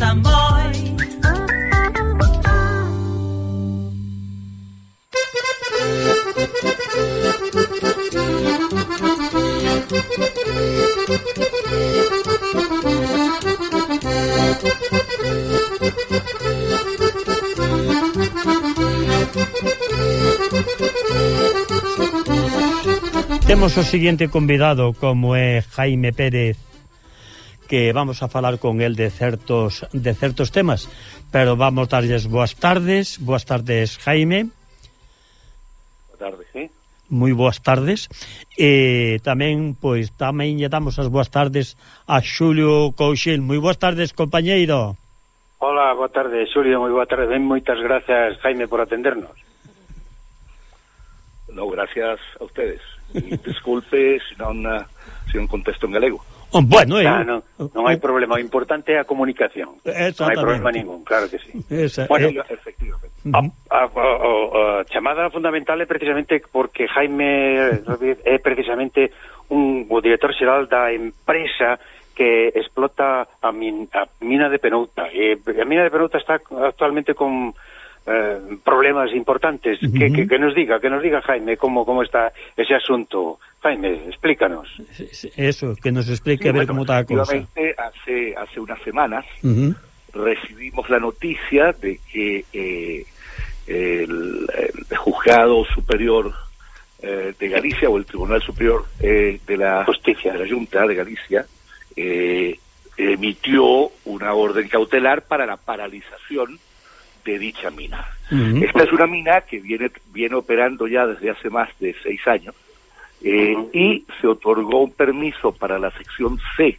Samboy. Temos o seguinte convidado como é Jaime Pérez que vamos a falar con el de certos de certos temas, pero vamos darlles boas tardes, boas tardes Jaime. Boa tarde, sí. Moi boas tardes. E tamén pois tamén lle damos as boas tardes a Xulio Couchil. Moi boas tardes, compañeiro. Hola, boa tarde, Xulio, moi boa tarde. Ben, moitas gracias, Jaime, por atendernos. No, gracias a ustedes. Disculpe se non, se non contesto en galego. Oh, bueno, ah, eh. non, non hai oh. problema, o importante é a comunicación. Non hai problema ningún, claro que sí. Esa, bueno, eh, efectivamente. A, a, ah, a, ah, a, ah, a chamada fundamental é precisamente porque Jaime Rodríguez é precisamente un, o director xeral da empresa que explota a, min, a mina de Penouta. E eh, a mina de Penouta está actualmente con eh, problemas importantes. Ujú. que, que, que nos diga, que nos diga Jaime como, como está ese asunto. Jaime, explícanos. eso, que nos explique a ver bueno, como está a cosa. hace, hace unas semanas Uh -huh. recibimos la noticia de que eh, el, el juzgado superior eh, de Galicia o el Tribunal Superior eh, de la Justicia. de la Junta de Galicia eh, emitió una orden cautelar para la paralización de dicha mina. Esta es una mina que viene, viene operando ya desde hace más de seis años eh, y se otorgó un permiso para la sección C,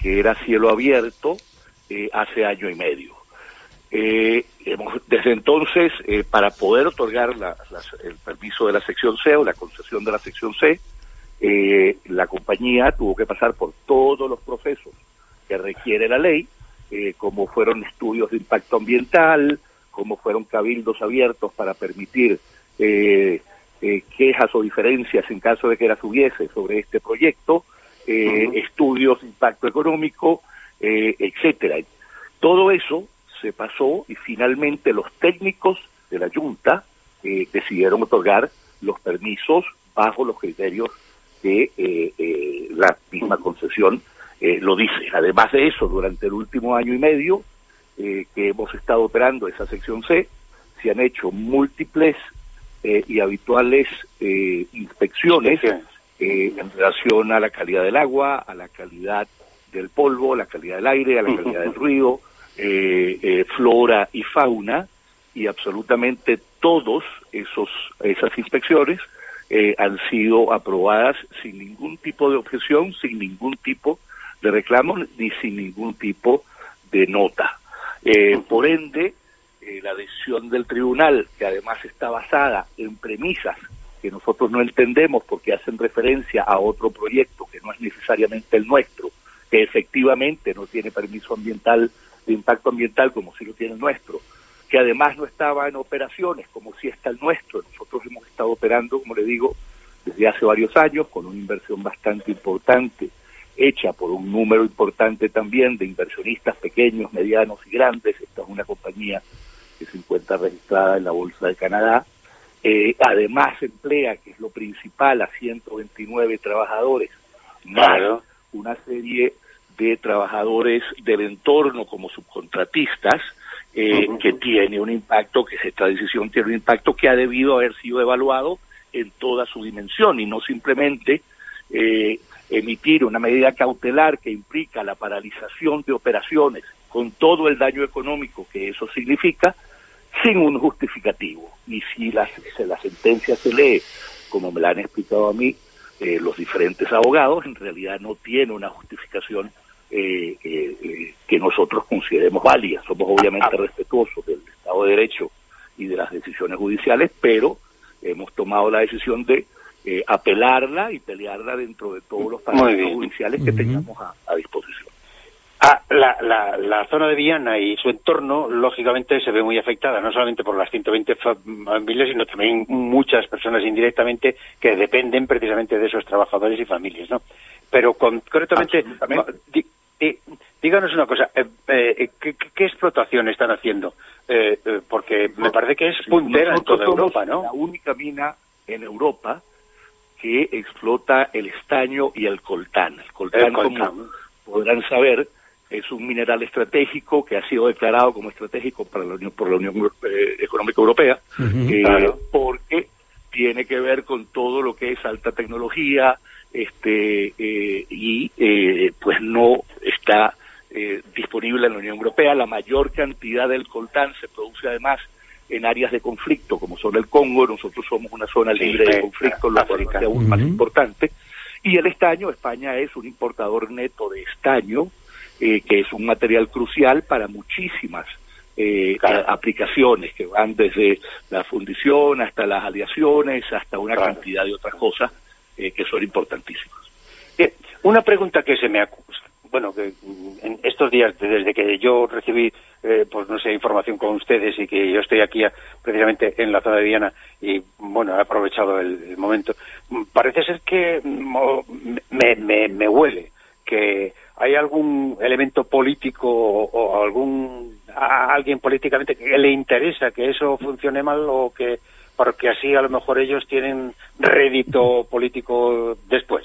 que era cielo abierto, eh, hace año y medio. Eh, hemos- desde entonces, eh, para poder otorgar la- el permiso de la sección C o la concesión de la sección C, eh, la compañía tuvo que pasar por todos los procesos que requiere la ley, eh, como fueron estudios de impacto ambiental, como fueron cabildos abiertos para permitir eh, eh, quejas o diferencias en caso de que las hubiese sobre este proyecto, eh, estudios de impacto económico, eh, etcétera. Todo eso se pasó y finalmente los técnicos de la Junta eh, decidieron otorgar los permisos bajo los criterios eh, la misma concesión eh, lo dice. Además de eso, durante el último año y medio eh, que hemos estado operando esa sección C, se han hecho múltiples eh, y habituales eh, inspecciones en relación a la calidad del agua, a la calidad del polvo, a la calidad del aire, a la calidad del ruido, flora y fauna, y absolutamente todos esos esas inspecciones han sido aprobadas sin ningún tipo de objeción, sin ningún tipo de reclamo ni sin ningún tipo de nota. Eh, por ende, eh, la decisión del tribunal, que además está basada en premisas que nosotros no entendemos porque hacen referencia a otro proyecto que no es necesariamente el nuestro, que efectivamente no tiene permiso ambiental de impacto ambiental como si lo tiene el nuestro, que además no estaba en operaciones como si está el nuestro. Nosotros hemos estado operando, como le digo, desde hace varios años con una inversión bastante importante hecha por un número importante también de inversionistas pequeños, medianos y grandes. Esta es una compañía que se encuentra registrada en la Bolsa de Canadá. Eh, además emplea, que es lo principal, a 129 trabajadores, más Claro. una serie de trabajadores del entorno como subcontratistas, eh, que tiene un impacto, que esta decisión tiene un impacto que ha debido haber sido evaluado en toda su dimensión y no simplemente eh, emitir una medida cautelar que implica la paralización de operaciones con todo el daño económico que eso significa, sin un justificativo. Y si la, si la sentencia se lee, como me la han explicado a mí eh, los diferentes abogados, en realidad no tiene una justificación eh, eh, eh, que nosotros consideremos válida. Somos obviamente respetuosos del Estado de Derecho y de las decisiones judiciales, pero hemos tomado la decisión de eh, apelarla y pelearla dentro de todos los parámetros judiciales que tengamos a, a disposición. Ah, la, la, la zona de Viana y su entorno, lógicamente, se ve muy afectada, no solamente por las 120 familias, sino también muchas personas indirectamente que dependen precisamente de esos trabajadores y familias, ¿no? Pero concretamente, eh, díganos una cosa, eh, eh, ¿qué, ¿qué, explotación están haciendo? Eh, eh, porque me parece que es puntera en toda Europa, ¿no? La única mina en Europa que explota el estaño y el coltán. El coltán, el coltán. como podrán saber, es un mineral estratégico que ha sido declarado como estratégico para la Unión, por la Unión eh, Económica Europea, uh -huh, eh, claro. porque tiene que ver con todo lo que es alta tecnología, este eh, y eh, pues no está eh, disponible en la Unión Europea. La mayor cantidad del coltán se produce además en áreas de conflicto, como son el Congo, nosotros somos una zona libre de conflicto, lo cual es aún más importante. Y el estaño, España es un importador neto de estaño, eh, que es un material crucial para muchísimas eh, claro. aplicaciones que van desde la fundición hasta las aleaciones, hasta una claro. cantidad de otras cosas eh, que son importantísimas. Eh, una pregunta que se me acusa. Bueno, que en estos días, desde que yo recibí, eh, pues no sé, información con ustedes y que yo estoy aquí a, precisamente en la zona de Viana y, bueno, he aprovechado el, momento, parece ser que me, me, me huele que hay algún elemento político o, o algún a alguien políticamente que le interesa que eso funcione mal o que porque así a lo mejor ellos tienen rédito político después.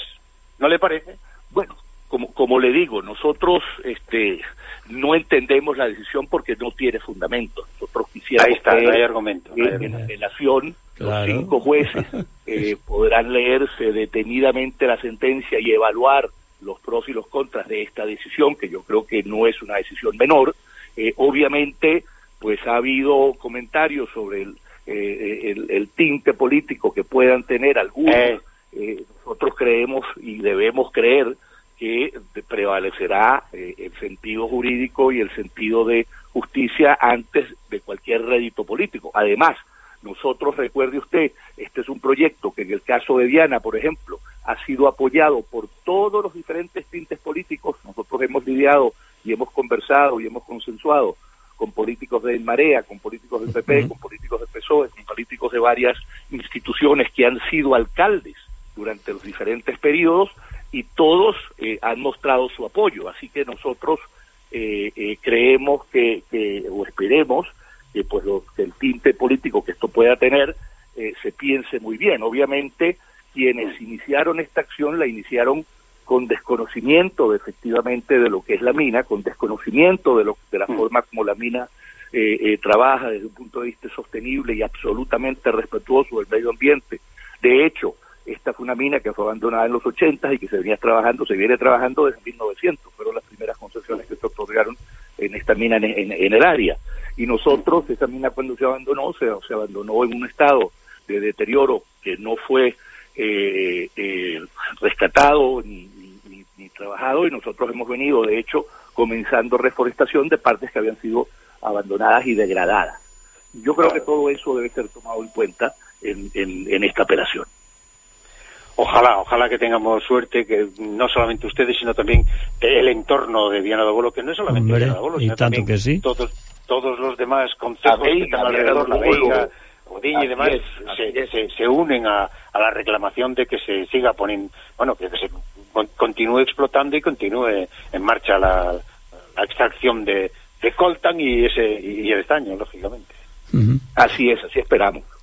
¿No le parece? Bueno, como, como le digo, nosotros este, no entendemos la decisión porque no tiene fundamento. Nosotros quisiéramos Ahí está, no hay argumento. Que en la apelación claro. los cinco jueces eh, podrán leerse detenidamente la sentencia y evaluar los pros y los contras de esta decisión, que yo creo que no es una decisión menor. Eh, obviamente, pues ha habido comentarios sobre el, eh, el, el, tinte político que puedan tener algunos. Eh. eh nosotros creemos y debemos creer que prevalecerá eh, el sentido jurídico y el sentido de justicia antes de cualquier rédito político. Además, nosotros, recuerde usted, este es un proyecto que en el caso de Diana, por ejemplo, ha sido apoyado por todos los diferentes tintes políticos. Nosotros hemos lidiado y hemos conversado y hemos consensuado con políticos de Marea, con políticos del PP, con políticos del PSOE, con políticos de varias instituciones que han sido alcaldes durante los diferentes periodos y todos eh, han mostrado su apoyo. Así que nosotros eh, eh, creemos que, que, o esperemos que pues lo, que el tinte político que esto pueda tener eh, se piense muy bien. Obviamente quienes iniciaron esta acción la iniciaron con desconocimiento de, efectivamente de lo que es la mina, con desconocimiento de, lo, de la forma como la mina eh, eh, trabaja desde un punto de vista sostenible y absolutamente respetuoso del medio ambiente. De hecho, esta fue una mina que fue abandonada en los 80 y que se venía trabajando, se viene trabajando desde 1900. Fueron las primeras concesiones que se otorgaron en esta mina en, en, en el área. Y nosotros, esa mina cuando se abandonó, se, se abandonó en un estado de deterioro que no fue eh, eh, rescatado ni, ni, ni, trabajado y nosotros hemos venido, de hecho, comenzando reforestación de partes que habían sido abandonadas y degradadas. Yo creo que todo eso debe ser tomado en cuenta en, en, en esta operación. Ojalá, ojalá que tengamos suerte, que no solamente ustedes, sino también el entorno de Viana de Bolo, que no es solamente Hombre, Viana de Bolo, y sino tanto también que sí. todos, todos los demás conceptos que están alrededor, la Veiga, Odiña y demás, es, se, se, se, unen a, a, la reclamación de que se siga poniendo, bueno, que se continúe explotando y continúe en marcha la, la extracción de, de coltan y ese y el estaño, lógicamente. Uh -huh. Así es, así esperamos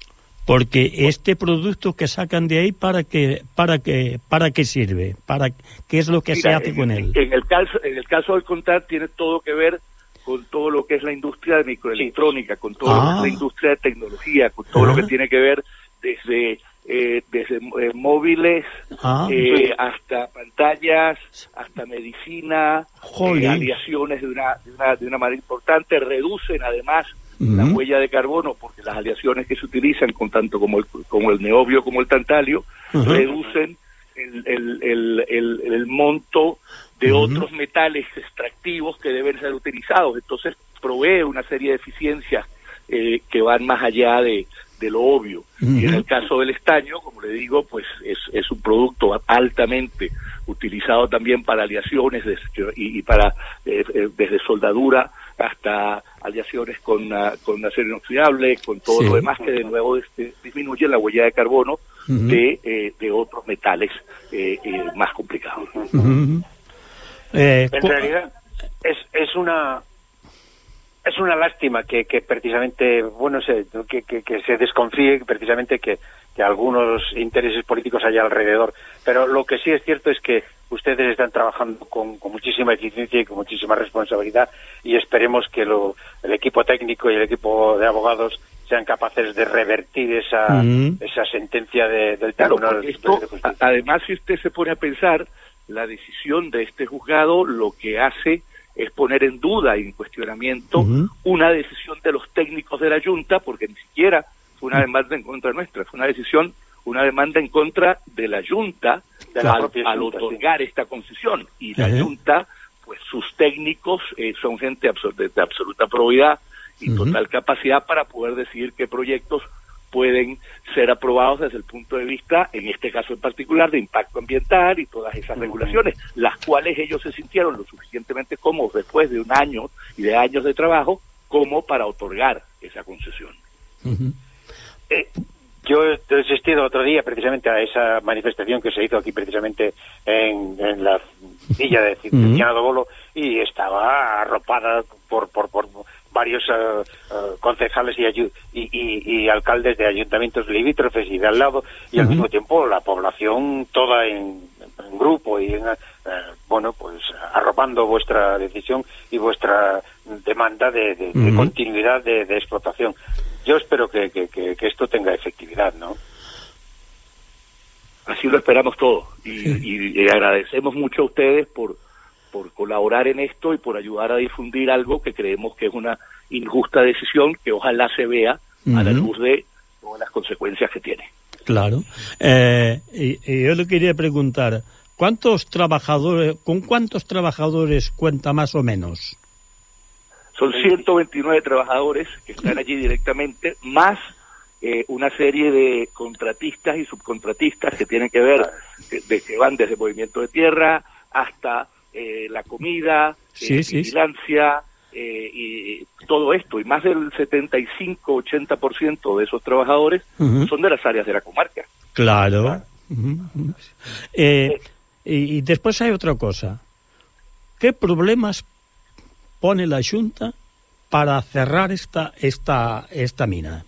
porque este producto que sacan de ahí para que para que para qué sirve para qué es lo que Mira, se hace en, con él en el caso en el caso del contar tiene todo que ver con todo lo que es la industria de microelectrónica con todo ah. lo que es la industria de tecnología con todo ah. lo que tiene que ver desde eh, desde eh, móviles ah. eh, hasta pantallas hasta medicina eh, aleaciones de una, de una de una manera importante reducen además Uh -huh. la huella de carbono, porque las aleaciones que se utilizan, con tanto como el, como el neobio como el tantalio, uh -huh. reducen el, el, el, el, monto de uh -huh. otros metales extractivos que deben ser utilizados. Entonces provee una serie de eficiencias eh, que van más allá de, de lo obvio. Y en el caso del estaño, como le digo, pues es, es un producto altamente utilizado también para aleaciones y, y, para eh, eh, desde soldadura hasta aleaciones con, uh, con acero inoxidable, con todo sí. lo demás que de nuevo este, disminuye la huella de carbono uh -huh. de, eh, de, otros metales eh, eh más complicados. Uh -huh. en realidad, es, es una es una lástima que, que precisamente bueno se, que, que, que, se desconfíe precisamente que, que algunos intereses políticos haya alrededor pero lo que sí es cierto es que ustedes están trabajando con, con muchísima eficiencia y con muchísima responsabilidad y esperemos que lo, el equipo técnico y el equipo de abogados sean capaces de revertir esa, mm -hmm. esa sentencia de, del Tribunal claro, esto, de Justicia. Además, si usted se pone a pensar, la decisión de este juzgado lo que hace es poner en duda y en cuestionamiento uh -huh. una decisión de los técnicos de la Junta, porque ni siquiera fue una demanda en contra nuestra, fue una decisión, una demanda en contra de la Junta de la al, al junta, otorgar sí. esta concesión. Y la uh -huh. Junta, pues sus técnicos eh, son gente de, de absoluta probidad y uh -huh. total capacidad para poder decidir qué proyectos pueden ser aprobados desde el punto de vista, en este caso en particular, de impacto ambiental y todas esas regulaciones, las cuales ellos se sintieron lo suficientemente cómodos después de un año y de años de trabajo como para otorgar esa concesión. Uh -huh. eh, yo he asistido otro día precisamente a esa manifestación que se hizo aquí precisamente en, en la villa de Cinciano. Bolo y estaba arropada por, por, por varios uh, uh, concejales y, y, y, y, alcaldes de ayuntamientos limítrofes y de al lado, y uh -huh. al mismo tiempo la población toda en, en grupo y en, uh, bueno, pues arropando vuestra decisión y vuestra demanda de, de, de continuidad de, de, explotación. Yo espero que, que, que, que, esto tenga efectividad, ¿no? Así lo esperamos todos y, y agradecemos mucho a ustedes por por colaborar en esto y por ayudar a difundir algo que creemos que es una injusta decisión que ojalá se vea uh -huh. a la luz de todas las consecuencias que tiene. Claro. Eh, y, y, yo le quería preguntar, ¿cuántos trabajadores, con cuántos trabajadores cuenta más o menos? Son 129 trabajadores que están allí directamente, más eh, una serie de contratistas y subcontratistas que tienen que ver, de, de que van desde movimiento de tierra hasta eh, la comida, sí, eh, sí, vigilancia eh, y todo esto. Y más del 75-80% de esos trabajadores uh -huh. son de las áreas de la comarca. Claro. ¿Ah? Uh -huh. y, y después hay otra cosa. ¿Qué problemas pone la Junta para cerrar esta, esta, esta mina?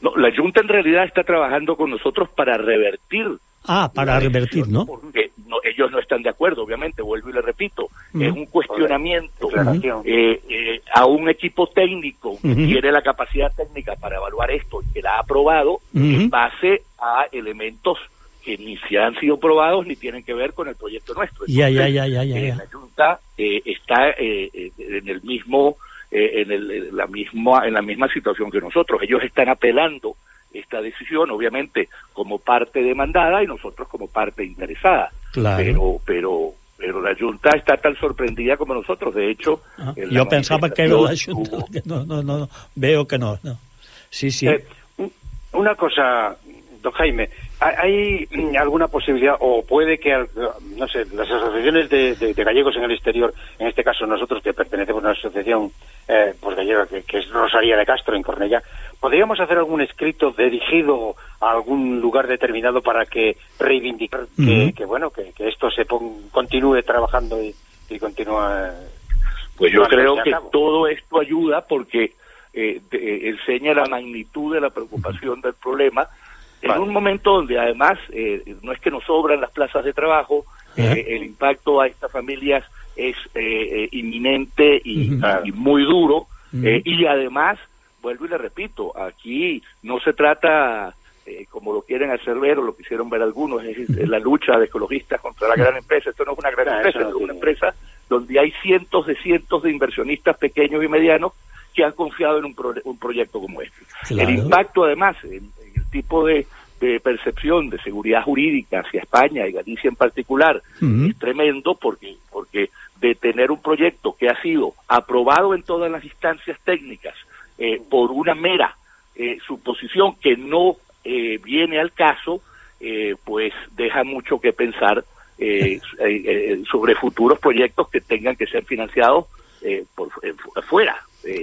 No, la Junta en realidad está trabajando con nosotros para revertir Ah, para revertir, ¿no? Porque no, ellos no están de acuerdo, obviamente, vuelvo y le repito. Uh -huh. Es un cuestionamiento uh -huh. eh, eh, a un equipo técnico que uh -huh. tiene la capacidad técnica para evaluar esto y que la ha aprobado en base a elementos que ni se han sido probados ni tienen que ver con el proyecto nuestro. Entonces, ya, ya, ya, ya, ya, eh, La Junta eh, está eh, en el mismo, en, el, la misma, en la misma situación que nosotros. Ellos están apelando esta decisión, obviamente como parte demandada y nosotros como parte interesada. Claro. Pero, pero, pero la Junta está tan sorprendida como nosotros. De hecho, ah, yo pensaba que era la Junta. Hubo... No, no, no, no, veo que no. no. Sí, sí. Eh, una cosa, don Jaime, ¿hay alguna posibilidad o puede que, no sé, las asociaciones de, de, de gallegos en el exterior, en este caso nosotros que pertenecemos a una asociación eh, pues gallega que, que, es Rosaría de Castro en Cornellá, ¿podríamos hacer algún escrito dirigido a algún lugar determinado para que reivindicar uh -huh. que, que, bueno que, que, esto se pon, continúe trabajando y, y continúa pues yo creo que todo esto ayuda porque eh, de, enseña la magnitud de la preocupación del problema en un momento donde además eh, no es que nos sobran las plazas de trabajo, eh, el impacto a estas familias es eh, inminente y, uh -huh. y, muy duro, uh -huh. y además, vuelvo y le repito, aquí no se trata, como lo quieren hacer ver o lo quisieron ver algunos, es, la lucha de ecologistas contra la gran empresa, esto no es una gran no, empresa, es una empresa donde hay cientos de cientos de inversionistas pequeños y medianos que han confiado en un, pro un proyecto como este. Claro. El impacto además en, tipo de, de, percepción de seguridad jurídica hacia España y Galicia en particular uh -huh. es tremendo porque, porque de tener un proyecto que ha sido aprobado en todas las instancias técnicas eh, por una mera eh, suposición que no eh, viene al caso, eh, pues deja mucho que pensar eh, sobre futuros proyectos que tengan que ser financiados por fuera.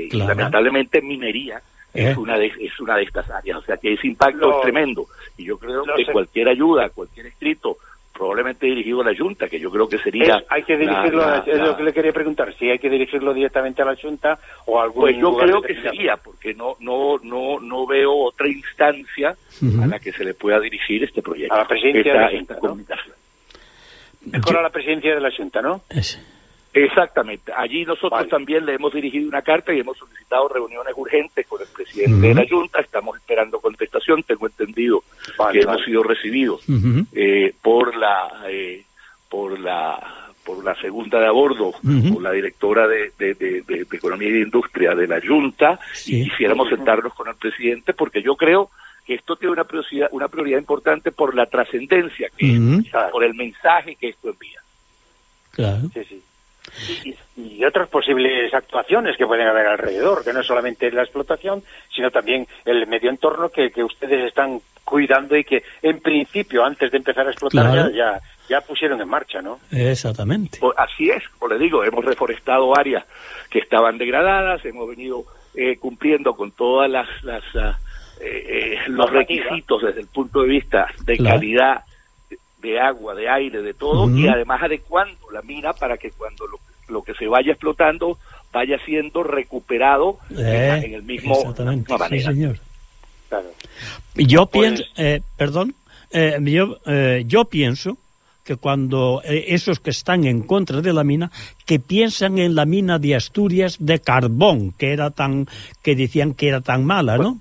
Claro. Lamentablemente minería es una de es una de estas áreas o sea que ese impacto es tremendo y yo creo que sé. cualquier ayuda cualquier escrito probablemente dirigido a la Junta, que yo creo que sería... Es, hay que dirigirlo, la, a, es lo que le quería preguntar, si hay que dirigirlo directamente a la Junta o a algún Pues yo creo que sería, porque no no no no veo otra instancia a la que se le pueda dirigir este proyecto. A la presidencia de la Junta. Mejor a la presidencia de la Junta, ¿no? Ese. Exactamente. Allí nosotros Vale. también le hemos dirigido una carta y hemos solicitado reuniones urgentes con el presidente de la Junta. Estamos esperando contestación. Tengo entendido Vale, que vale. hemos sido recibidos eh, por la eh, por la por la segunda de a bordo, por la directora de, de- de- de- de Economía y de Industria de la Junta, Sí. y quisiéramos sentarnos con el presidente, porque yo creo que esto tiene una prioridad, una prioridad importante por la trascendencia, que por el mensaje que esto envía. Claro. Sí, sí. Y, y otras posibles actuaciones que pueden haber alrededor, que no es solamente la explotación, sino también el medio entorno que, que ustedes están cuidando y que en principio, antes de empezar a explotar, Claro. ya, ya, ya pusieron en marcha, ¿no? Exactamente. Pues así es, como le digo, hemos reforestado áreas que estaban degradadas, hemos venido eh, cumpliendo con todas las, las eh, eh, los requisitos desde el punto de vista de Claro. calidad de, agua, de aire, de todo, y además adecuando la mina para que cuando lo, lo que se vaya explotando vaya siendo recuperado en, Eh, en el mismo exactamente. Sí, señor. Claro. Yo Pues- pienso, eh, perdón, eh, yo, yo pienso que cuando esos que están en contra de la mina, que piensan en la mina de Asturias de carbón, que era tan, que decían que era tan mala, ¿no?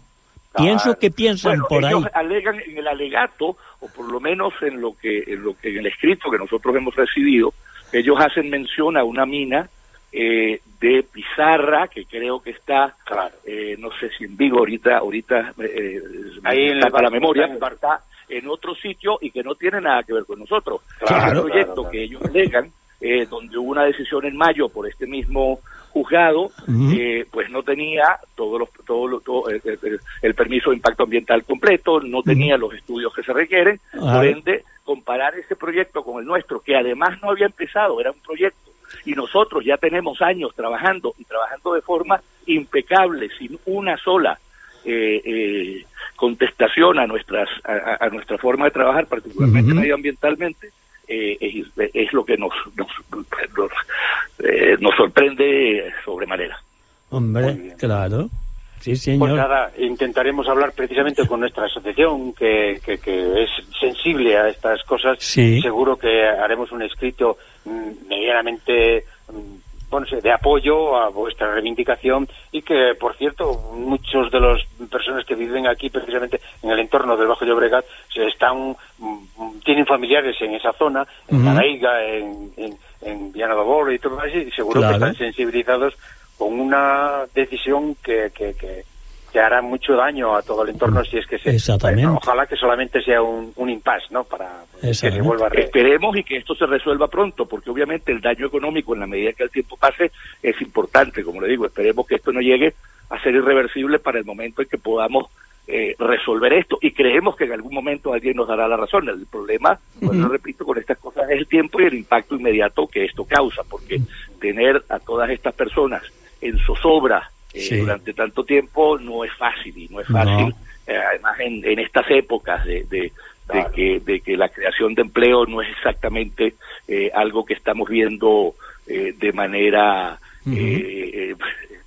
Pienso claro. que piensan Bueno, por ahí. ellos alegan en el alegato, o por lo menos en lo que, en lo que en el escrito que nosotros hemos recibido, ellos hacen mención a una mina eh, de pizarra que creo que está, Claro. eh, no sé si en Vigo ahorita, ahorita eh, Ahí en me escapa el la memoria, está en está en otro sitio y que no tiene nada que ver con nosotros. Claro, Ese proyecto claro, claro. que ellos alegan, eh, donde hubo una decisión en mayo por este mismo juzgado, eh, pues no tenía todos los, todo lo- todo, el, el- el permiso de impacto ambiental completo, no tenía los estudios que se requieren, Ah. por ende, comparar ese proyecto con el nuestro, que además no había empezado, era un proyecto, y nosotros ya tenemos años trabajando y trabajando de forma impecable, sin una sola eh, eh, contestación a nuestras a, nuestra forma de trabajar, particularmente medioambientalmente, eh, es, es lo que nos nos, nos, eh, nos sorprende sobremanera. Hombre, claro. Sí, Pues señor. nada, intentaremos hablar precisamente con nuestra asociación, que, que, que es sensible a estas cosas. Sí. Seguro que haremos un escrito mm, medianamente mm, bueno, sé, de apoyo a vuestra reivindicación y que, por cierto, muchos de las personas que viven aquí, precisamente en el entorno del Bajo Llobregat, se están mm, tienen familiares en esa zona, en Ujú. Canaiga, en, en, en Viana do Bolo y todo eso, y seguro Claro. que están sensibilizados con una decisión que, que, que, que hará mucho daño a todo el entorno si es que se... Exactamente. Bueno, ojalá que solamente sea un, un impasse, ¿no? Para que se vuelva a... re- Esperemos y que esto se resuelva pronto, porque obviamente el daño económico en la medida que el tiempo pase es importante, como le digo, esperemos que esto no llegue a ser irreversible para el momento en que podamos eh, resolver esto y creemos que en algún momento alguien nos dará la razón. El problema, bueno, Ujú. repito, con estas cosas es el tiempo y el impacto inmediato que esto causa, porque tener a todas estas personas en zozobra eh, Sí. durante tanto tiempo no es fácil y no es fácil, No. eh, además en, en estas épocas de, de, que, de que la creación de empleo no es exactamente eh, algo que estamos viendo eh, de manera eh, eh,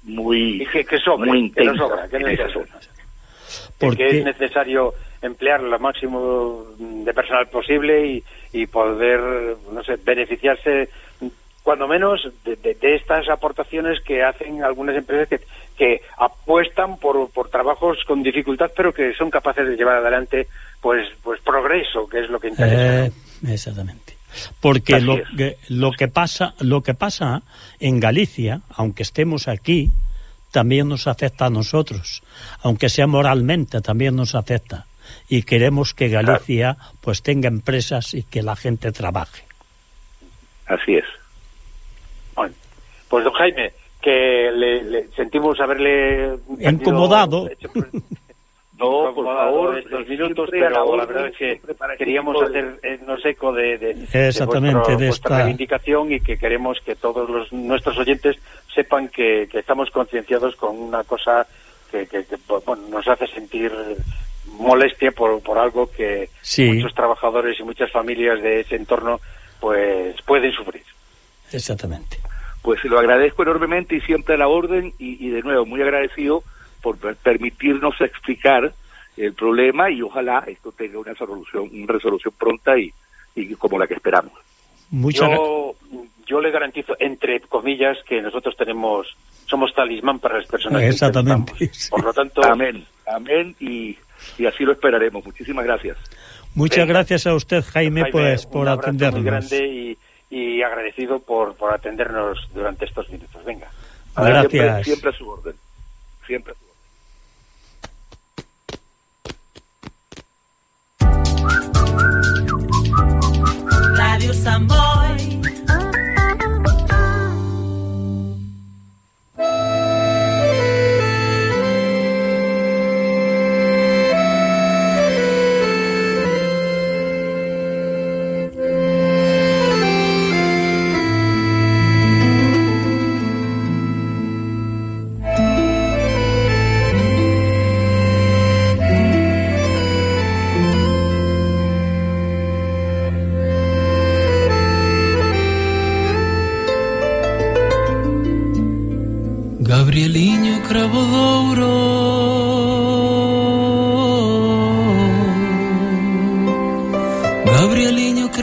muy, Y que, que sobre, muy que no intensa sobra, que no en esas sobra. Zonas. que es Porque, necesario emplear lo máximo de personal posible y, y poder, no sé, beneficiarse cuando menos de, de- de estas aportaciones que hacen algunas empresas que, que apuestan por, por trabajos con dificultad pero que son capaces de llevar adelante pues pues progreso que es lo que interesa Eh, exactamente. Porque Así lo es. que, lo que pasa lo que pasa en Galicia, aunque estemos aquí, también nos afecta a nosotros, aunque sea moralmente, también nos afecta. Y queremos que Galicia claro. pues tenga empresas y que la gente trabaje. Así es. Bueno, pues don Jaime, que le, le sentimos haberle... Incomodado. Hecho, No, por favor, estos eh, minutos, pero la verdad es que queríamos hacer eh, hacernos eco de, de, Exactamente, de, vuestro, de esta... reivindicación y que queremos que todos los, nuestros oyentes sepan que, que estamos concienciados con una cosa que, que, que bueno, nos hace sentir molestia por, por algo que sí. muchos trabajadores y muchas familias de ese entorno pues pueden sufrir. Exactamente. Pues lo agradezco enormemente y siempre a la orden y, y de nuevo muy agradecido por per- permitirnos explicar el problema y ojalá esto tenga una resolución, una resolución pronta y, y como la que esperamos. Muchas Yo, yo le garantizo, entre comillas, que nosotros tenemos somos talismán para las personas Exactamente, que sí. Por lo tanto, Amén, amén y, y así lo esperaremos. Muchísimas gracias. muchas Venga. gracias a usted, Jaime, Jaime, pues un por atendernos. muy grande y, y agradecido por, por atendernos durante estos minutos. Venga. Gracias. Siempre, siempre a su orden. Siempre a su orden. amor.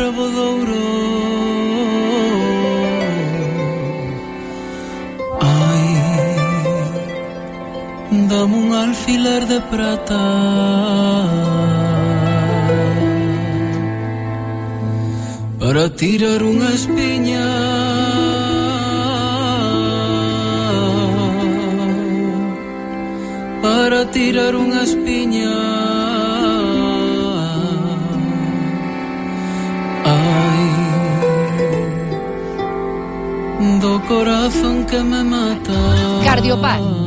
levo douro Ai Dame un alfiler de prata Para tirar unha espiña. Para tirar unha espiña. corazón que me mata. Cardiopal.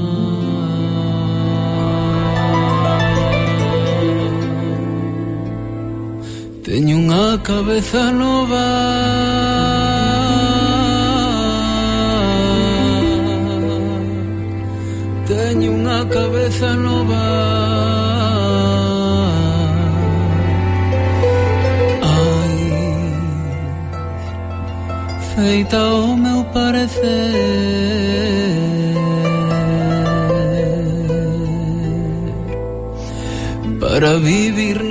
Teño unha cabeza nova Teño unha cabeza nova Ai Feita home Para vivir